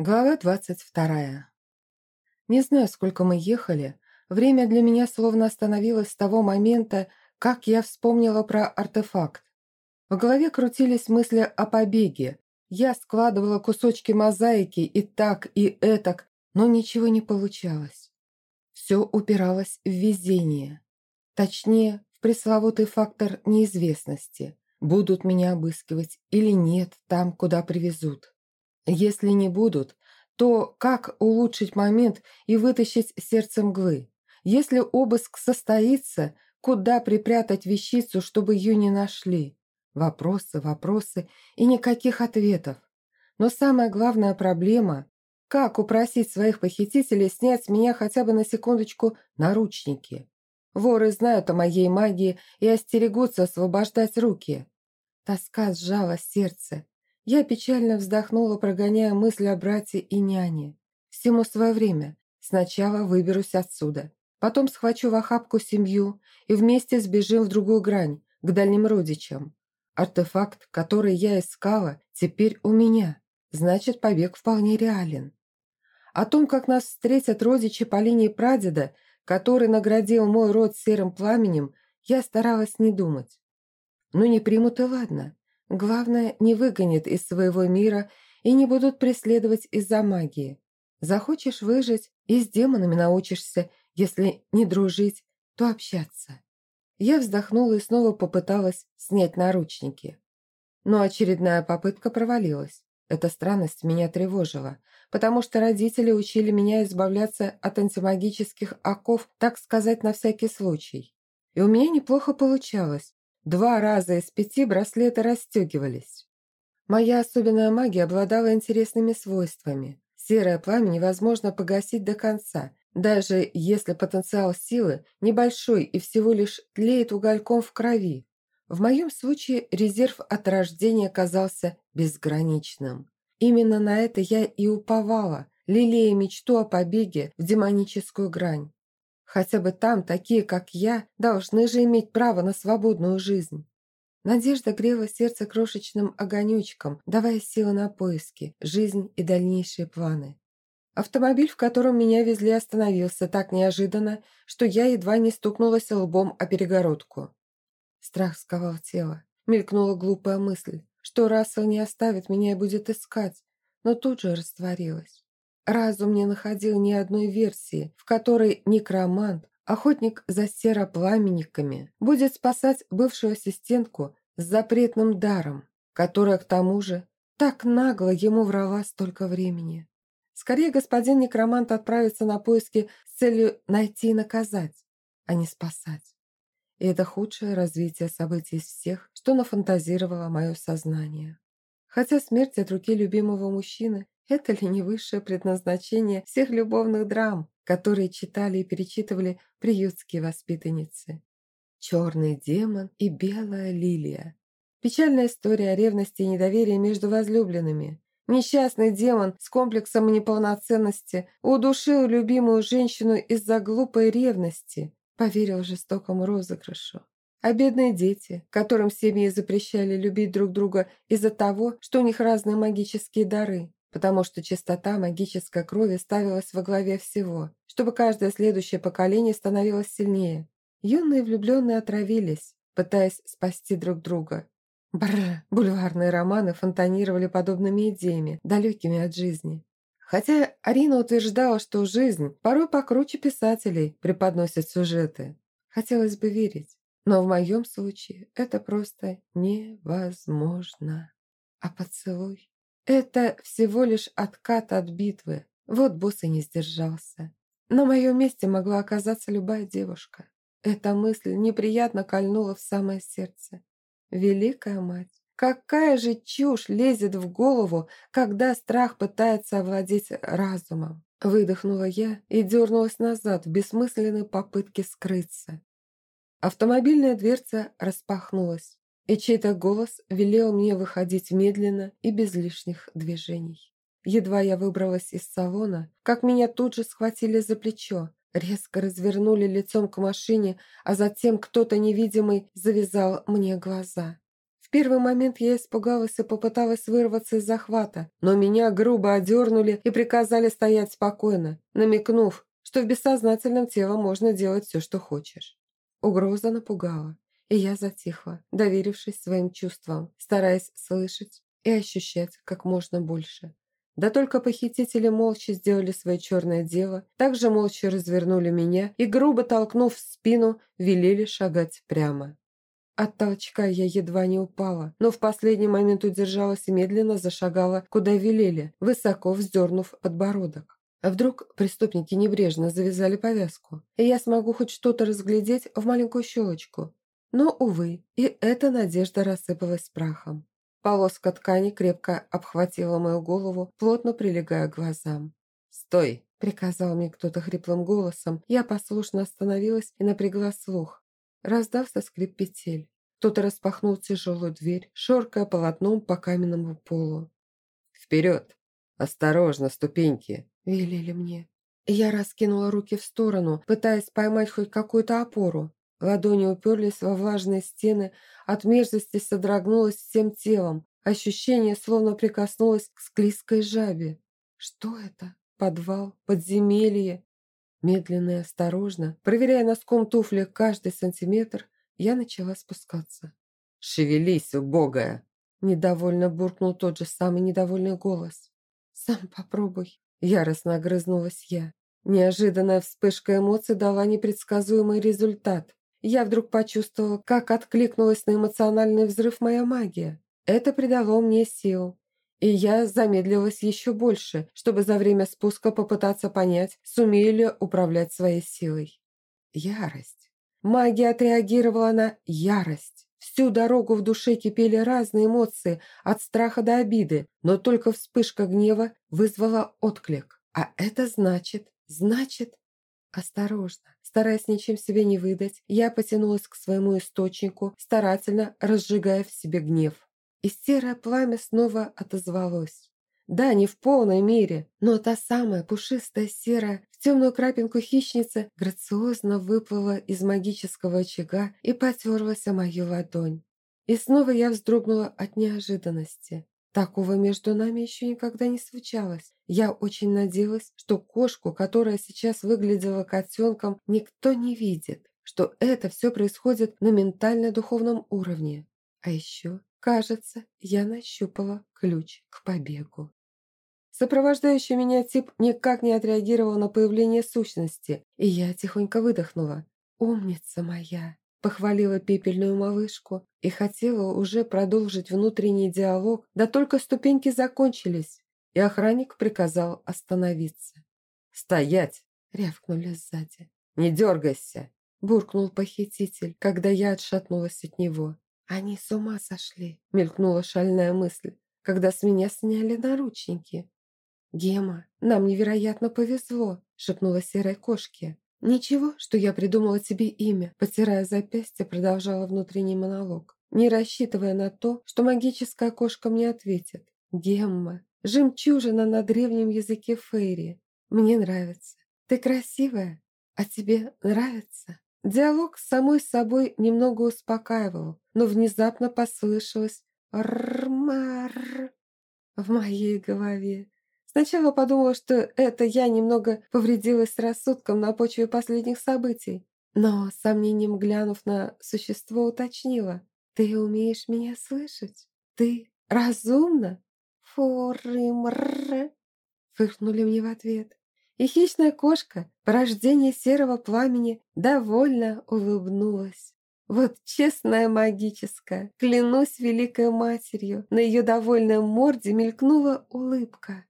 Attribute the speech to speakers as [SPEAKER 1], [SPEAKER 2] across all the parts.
[SPEAKER 1] Глава двадцать вторая. Не знаю, сколько мы ехали. Время для меня словно остановилось с того момента, как я вспомнила про артефакт. В голове крутились мысли о побеге. Я складывала кусочки мозаики и так, и этак, но ничего не получалось. Все упиралось в везение. Точнее, в пресловутый фактор неизвестности. Будут меня обыскивать или нет там, куда привезут. Если не будут, то как улучшить момент и вытащить сердце мглы? Если обыск состоится, куда припрятать вещицу, чтобы ее не нашли? Вопросы, вопросы и никаких ответов. Но самая главная проблема – как упросить своих похитителей снять с меня хотя бы на секундочку наручники? Воры знают о моей магии и остерегутся освобождать руки. Тоска сжала сердце. Я печально вздохнула, прогоняя мысли о брате и няне. Всему свое время. Сначала выберусь отсюда. Потом схвачу в охапку семью и вместе сбежим в другую грань, к дальним родичам. Артефакт, который я искала, теперь у меня. Значит, побег вполне реален. О том, как нас встретят родичи по линии прадеда, который наградил мой род серым пламенем, я старалась не думать. Ну не примут и ладно. Главное, не выгонят из своего мира и не будут преследовать из-за магии. Захочешь выжить, и с демонами научишься, если не дружить, то общаться. Я вздохнула и снова попыталась снять наручники. Но очередная попытка провалилась. Эта странность меня тревожила, потому что родители учили меня избавляться от антимагических оков, так сказать, на всякий случай. И у меня неплохо получалось, Два раза из пяти браслеты расстегивались. Моя особенная магия обладала интересными свойствами. Серое пламя невозможно погасить до конца, даже если потенциал силы небольшой и всего лишь тлеет угольком в крови. В моем случае резерв от рождения казался безграничным. Именно на это я и уповала, лелея мечту о побеге в демоническую грань. Хотя бы там такие, как я, должны же иметь право на свободную жизнь. Надежда грела сердце крошечным огонечком, давая силы на поиски, жизнь и дальнейшие планы. Автомобиль, в котором меня везли, остановился так неожиданно, что я едва не стукнулась лбом о перегородку. Страх сковал тело. Мелькнула глупая мысль, что Рассел не оставит меня и будет искать, но тут же растворилась. Разум не находил ни одной версии, в которой некромант, охотник за серопламенниками, будет спасать бывшую ассистентку с запретным даром, которая, к тому же, так нагло ему врала столько времени. Скорее, господин некромант отправится на поиски с целью найти и наказать, а не спасать. И это худшее развитие событий из всех, что нафантазировало мое сознание. Хотя смерть от руки любимого мужчины это ли не высшее предназначение всех любовных драм, которые читали и перечитывали приютские воспитанницы? Черный демон и белая лилия. Печальная история о ревности и недоверии между возлюбленными. Несчастный демон с комплексом неполноценности удушил любимую женщину из-за глупой ревности, поверил жестокому розыгрышу. А бедные дети, которым семьи запрещали любить друг друга из-за того, что у них разные магические дары, потому что чистота магической крови ставилась во главе всего, чтобы каждое следующее поколение становилось сильнее. Юные влюбленные отравились, пытаясь спасти друг друга. Бррр, бульварные романы фонтанировали подобными идеями, далекими от жизни. Хотя Арина утверждала, что жизнь порой покруче писателей преподносит сюжеты. Хотелось бы верить, но в моем случае это просто невозможно. А поцелуй? Это всего лишь откат от битвы. Вот босс и не сдержался. На моем месте могла оказаться любая девушка. Эта мысль неприятно кольнула в самое сердце. Великая мать, какая же чушь лезет в голову, когда страх пытается овладеть разумом. Выдохнула я и дернулась назад в бессмысленной попытке скрыться. Автомобильная дверца распахнулась и чей-то голос велел мне выходить медленно и без лишних движений. Едва я выбралась из салона, как меня тут же схватили за плечо, резко развернули лицом к машине, а затем кто-то невидимый завязал мне глаза. В первый момент я испугалась и попыталась вырваться из захвата, но меня грубо одернули и приказали стоять спокойно, намекнув, что в бессознательном теле можно делать все, что хочешь. Угроза напугала, и я затихла, доверившись своим чувствам, стараясь слышать и ощущать как можно больше. Да только похитители молча сделали свое черное дело, также молча развернули меня и, грубо толкнув в спину, велели шагать прямо. От толчка я едва не упала, но в последний момент удержалась и медленно зашагала, куда велели, высоко вздернув подбородок. А вдруг преступники небрежно завязали повязку, и я смогу хоть что-то разглядеть в маленькую щелочку? Но, увы, и эта надежда рассыпалась прахом. Полоска ткани крепко обхватила мою голову, плотно прилегая к глазам. «Стой!» – приказал мне кто-то хриплым голосом. Я послушно остановилась и напрягла слух. Раздался скрип петель. Кто-то распахнул тяжелую дверь, шоркая полотном по каменному полу. «Вперед! Осторожно, ступеньки!» – велели мне. Я раскинула руки в сторону, пытаясь поймать хоть какую-то опору. Ладони уперлись во влажные стены, от мерзости содрогнулась всем телом. Ощущение словно прикоснулось к склизкой жабе. Что это? Подвал? Подземелье? Медленно и осторожно, проверяя носком туфли каждый сантиметр, я начала спускаться. «Шевелись, убогая!» Недовольно буркнул тот же самый недовольный голос. «Сам попробуй!» Яростно огрызнулась я. Неожиданная вспышка эмоций дала непредсказуемый результат. Я вдруг почувствовала, как откликнулась на эмоциональный взрыв моя магия. Это придало мне сил. И я замедлилась еще больше, чтобы за время спуска попытаться понять, сумею ли управлять своей силой. Ярость. Магия отреагировала на ярость. Всю дорогу в душе кипели разные эмоции, от страха до обиды, но только вспышка гнева вызвала отклик. А это значит, значит... Осторожно, Стараясь ничем себе не выдать, я потянулась к своему источнику, старательно разжигая в себе гнев. И серое пламя снова отозвалось. Да, не в полной мере, но та самая пушистая серая в темную крапинку хищница грациозно выплыла из магического очага и потерлась о мою ладонь. И снова я вздрогнула от неожиданности. Такого между нами еще никогда не случалось. Я очень надеялась, что кошку, которая сейчас выглядела котенком, никто не видит, что это все происходит на ментально-духовном уровне. А еще, кажется, я нащупала ключ к побегу. Сопровождающий меня тип никак не отреагировал на появление сущности, и я тихонько выдохнула. «Умница моя!» Похвалила пепельную малышку и хотела уже продолжить внутренний диалог, да только ступеньки закончились, и охранник приказал остановиться. «Стоять!» — рявкнули сзади. «Не дергайся!» — буркнул похититель, когда я отшатнулась от него. «Они с ума сошли!» — мелькнула шальная мысль, когда с меня сняли наручники. «Гема, нам невероятно повезло!» — шепнула серой кошке. «Ничего, что я придумала тебе имя», потирая запястье, продолжала внутренний монолог, не рассчитывая на то, что магическая кошка мне ответит. «Гемма, жемчужина на древнем языке Фейри. Мне нравится. Ты красивая, а тебе нравится?» Диалог с самой собой немного успокаивал, но внезапно послышалось «рмар» в моей голове. Сначала подумала, что это я немного повредилась рассудком на почве последних событий, но, с сомнением глянув на существо, уточнила. «Ты умеешь меня слышать? Ты разумна?» «Форымр!» фыркнули мне в ответ. И хищная кошка, порождение серого пламени, довольно улыбнулась. Вот честная магическая, клянусь великой матерью, на ее довольной морде мелькнула улыбка.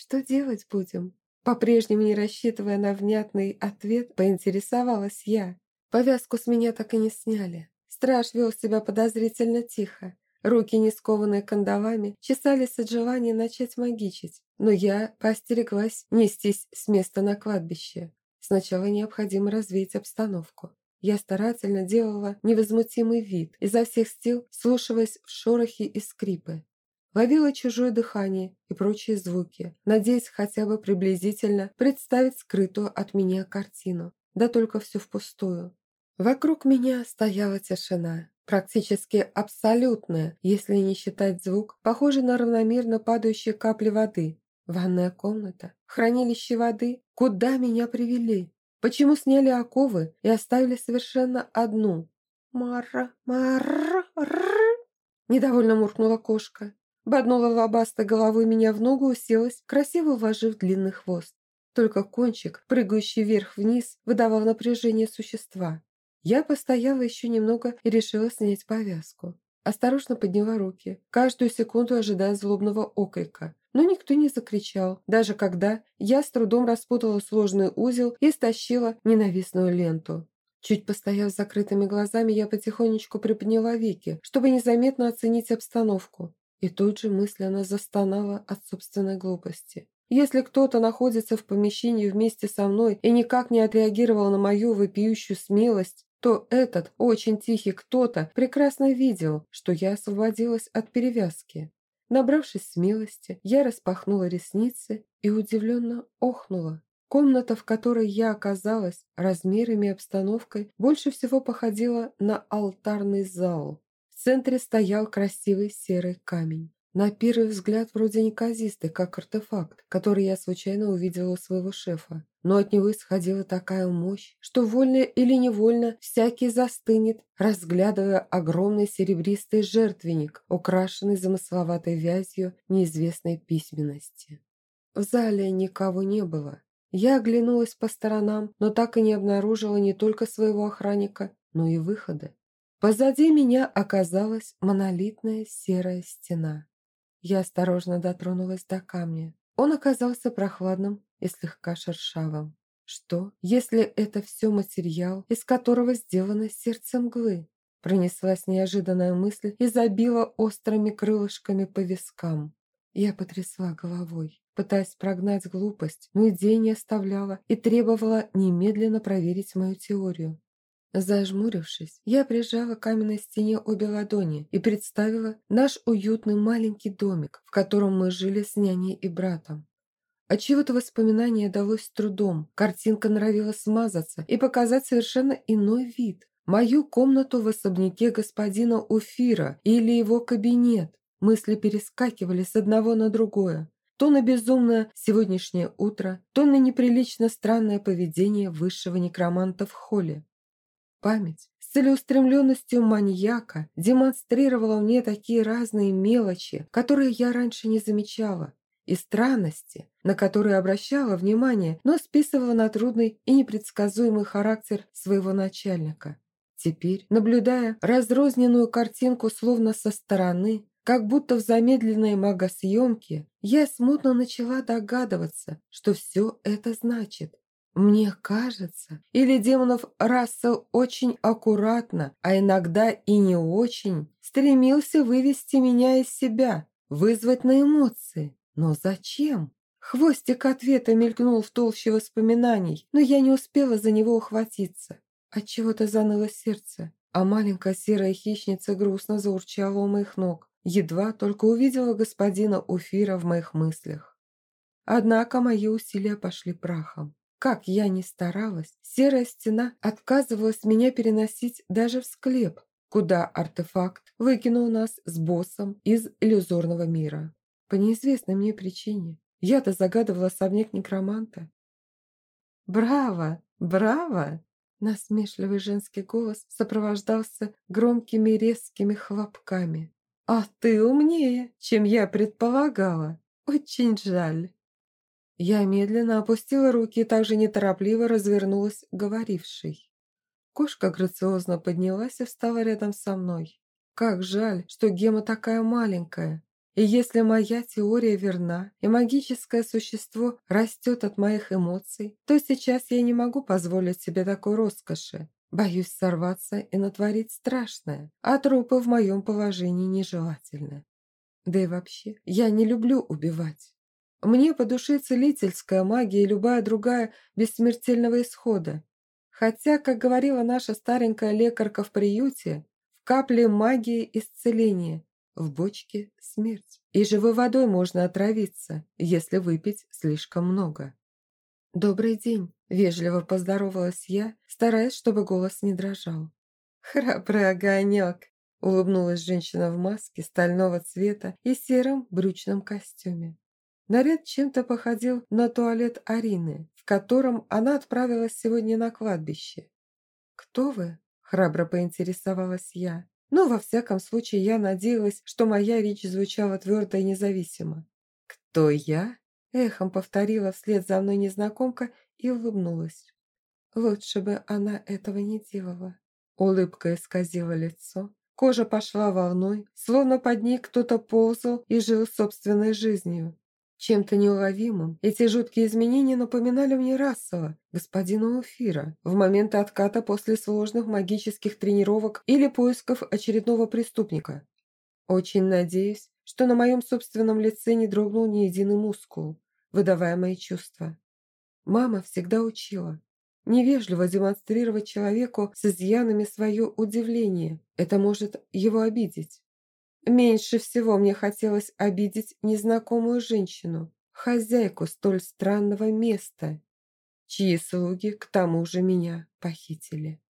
[SPEAKER 1] Что делать будем? По-прежнему не рассчитывая на внятный ответ, поинтересовалась я. Повязку с меня так и не сняли. Страж вел себя подозрительно тихо. Руки, не скованные кандалами, чесались от желания начать магичить, но я поостереглась нестись с места на кладбище. Сначала необходимо развеять обстановку. Я старательно делала невозмутимый вид, изо всех сил слушаясь в шорохи и скрипы. Ловила чужое дыхание и прочие звуки, надеясь хотя бы приблизительно представить скрытую от меня картину. Да только все впустую. Вокруг меня стояла тишина. практически абсолютное, если не считать звук, похожий на равномерно падающие капли воды. Ванная комната, хранилище воды. Куда меня привели? Почему сняли оковы и оставили совершенно одну? Мара, мара, Недовольно муркнула кошка. Боднула лобастой головой меня в ногу, уселась, красиво уложив длинный хвост. Только кончик, прыгающий вверх-вниз, выдавал напряжение существа. Я постояла еще немного и решила снять повязку. Осторожно подняла руки, каждую секунду ожидая злобного окрика. Но никто не закричал, даже когда я с трудом распутала сложный узел и стащила ненавистную ленту. Чуть постояв с закрытыми глазами, я потихонечку приподняла веки, чтобы незаметно оценить обстановку. И тут же мысленно застонала от собственной глупости. Если кто-то находится в помещении вместе со мной и никак не отреагировал на мою вопиющую смелость, то этот очень тихий кто-то прекрасно видел, что я освободилась от перевязки. Набравшись смелости, я распахнула ресницы и удивленно охнула. Комната, в которой я оказалась, размерами и обстановкой, больше всего походила на алтарный зал. В центре стоял красивый серый камень. На первый взгляд вроде неказистый, как артефакт, который я случайно увидела у своего шефа. Но от него исходила такая мощь, что вольно или невольно всякий застынет, разглядывая огромный серебристый жертвенник, украшенный замысловатой вязью неизвестной письменности. В зале никого не было. Я оглянулась по сторонам, но так и не обнаружила не только своего охранника, но и выхода. Позади меня оказалась монолитная серая стена. Я осторожно дотронулась до камня. Он оказался прохладным и слегка шершавым. Что, если это все материал, из которого сделано сердце мглы? Пронеслась неожиданная мысль и забила острыми крылышками по вискам. Я потрясла головой, пытаясь прогнать глупость, но идея не оставляла и требовала немедленно проверить мою теорию. Зажмурившись, я прижала к каменной стене обе ладони и представила наш уютный маленький домик, в котором мы жили с няней и братом. Отчего-то воспоминание далось трудом, картинка норовила смазаться и показать совершенно иной вид. Мою комнату в особняке господина Уфира или его кабинет. Мысли перескакивали с одного на другое. То на безумное сегодняшнее утро, то на неприлично странное поведение высшего некроманта в холле. Память с целеустремленностью маньяка демонстрировала мне такие разные мелочи, которые я раньше не замечала, и странности, на которые обращала внимание, но списывала на трудный и непредсказуемый характер своего начальника. Теперь, наблюдая разрозненную картинку словно со стороны, как будто в замедленной магосъемке, я смутно начала догадываться, что все это значит. Мне кажется, или демонов Рассел очень аккуратно, а иногда и не очень, стремился вывести меня из себя, вызвать на эмоции. Но зачем? Хвостик ответа мелькнул в толще воспоминаний, но я не успела за него ухватиться. Отчего-то заныло сердце, а маленькая серая хищница грустно заурчала у моих ног. Едва только увидела господина Уфира в моих мыслях. Однако мои усилия пошли прахом. Как я ни старалась, серая стена отказывалась меня переносить даже в склеп, куда артефакт выкинул нас с боссом из иллюзорного мира. По неизвестной мне причине. Я-то загадывала особняк некроманта. «Браво! Браво!» Насмешливый женский голос сопровождался громкими резкими хлопками. «А ты умнее, чем я предполагала. Очень жаль». Я медленно опустила руки и также неторопливо развернулась говорившей. Кошка грациозно поднялась и встала рядом со мной. Как жаль, что Гема такая маленькая. И если моя теория верна, и магическое существо растет от моих эмоций, то сейчас я не могу позволить себе такой роскоши. Боюсь сорваться и натворить страшное, а трупы в моем положении нежелательны. Да и вообще, я не люблю убивать. Мне по душе целительская магия и любая другая без смертельного исхода. Хотя, как говорила наша старенькая лекарка в приюте, в капле магии исцеления, в бочке смерть. И живой водой можно отравиться, если выпить слишком много. «Добрый день», – вежливо поздоровалась я, стараясь, чтобы голос не дрожал. «Храбрый огонек», улыбнулась женщина в маске стального цвета и сером брючном костюме. Наряд чем-то походил на туалет Арины, в котором она отправилась сегодня на кладбище. «Кто вы?» – храбро поинтересовалась я. Но, во всяком случае, я надеялась, что моя речь звучала твердо и независимо. «Кто я?» – эхом повторила вслед за мной незнакомка и улыбнулась. Лучше бы она этого не делала. Улыбка исказила лицо. Кожа пошла волной, словно под ней кто-то ползал и жил собственной жизнью. Чем-то неуловимым эти жуткие изменения напоминали мне Рассела, господина Уфира, в момент отката после сложных магических тренировок или поисков очередного преступника. Очень надеюсь, что на моем собственном лице не дрогнул ни единый мускул, выдавая мои чувства. Мама всегда учила. Невежливо демонстрировать человеку с изъянами свое удивление. Это может его обидеть. Меньше всего мне хотелось обидеть незнакомую женщину, хозяйку столь странного места, чьи слуги к тому же меня похитили.